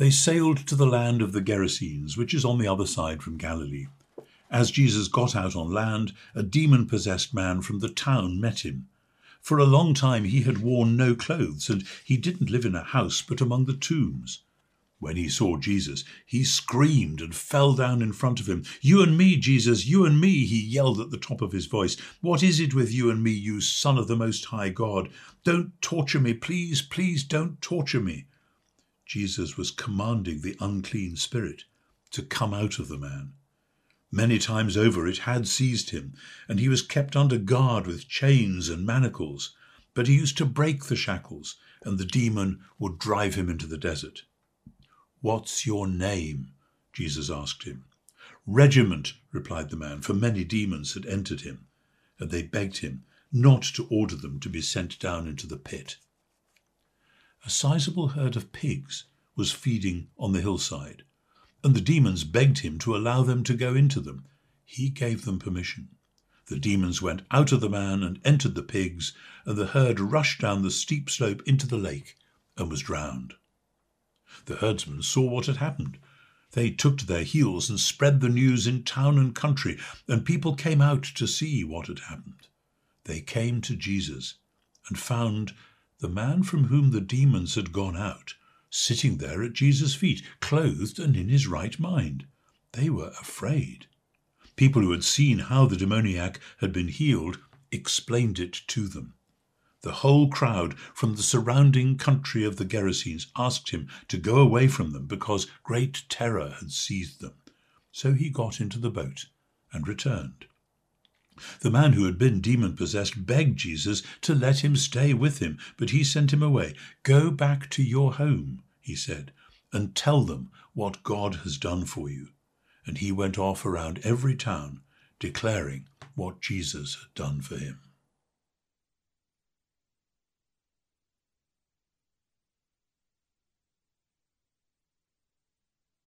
they sailed to the land of the Gerasenes, which is on the other side from Galilee. As Jesus got out on land, a demon possessed man from the town met him. For a long time he had worn no clothes, and he didn't live in a house but among the tombs. When he saw Jesus, he screamed and fell down in front of him. You and me, Jesus, you and me, he yelled at the top of his voice. What is it with you and me, you Son of the Most High God? Don't torture me, please, please don't torture me. Jesus was commanding the unclean spirit to come out of the man. Many times over it had seized him, and he was kept under guard with chains and manacles. But he used to break the shackles, and the demon would drive him into the desert. What's your name? Jesus asked him. Regiment, replied the man, for many demons had entered him, and they begged him not to order them to be sent down into the pit. A sizable herd of pigs was feeding on the hillside, and the demons begged him to allow them to go into them. He gave them permission. The demons went out of the man and entered the pigs, and the herd rushed down the steep slope into the lake and was drowned. The herdsmen saw what had happened. They took to their heels and spread the news in town and country, and people came out to see what had happened. They came to Jesus and found the man from whom the demons had gone out sitting there at Jesus' feet, clothed and in his right mind. They were afraid. People who had seen how the demoniac had been healed explained it to them. The whole crowd from the surrounding country of the Gerasenes asked him to go away from them because great terror had seized them. So he got into the boat and returned. The man who had been demon possessed begged Jesus to let him stay with him, but he sent him away. Go back to your home, he said, and tell them what God has done for you. And he went off around every town, declaring what Jesus had done for him.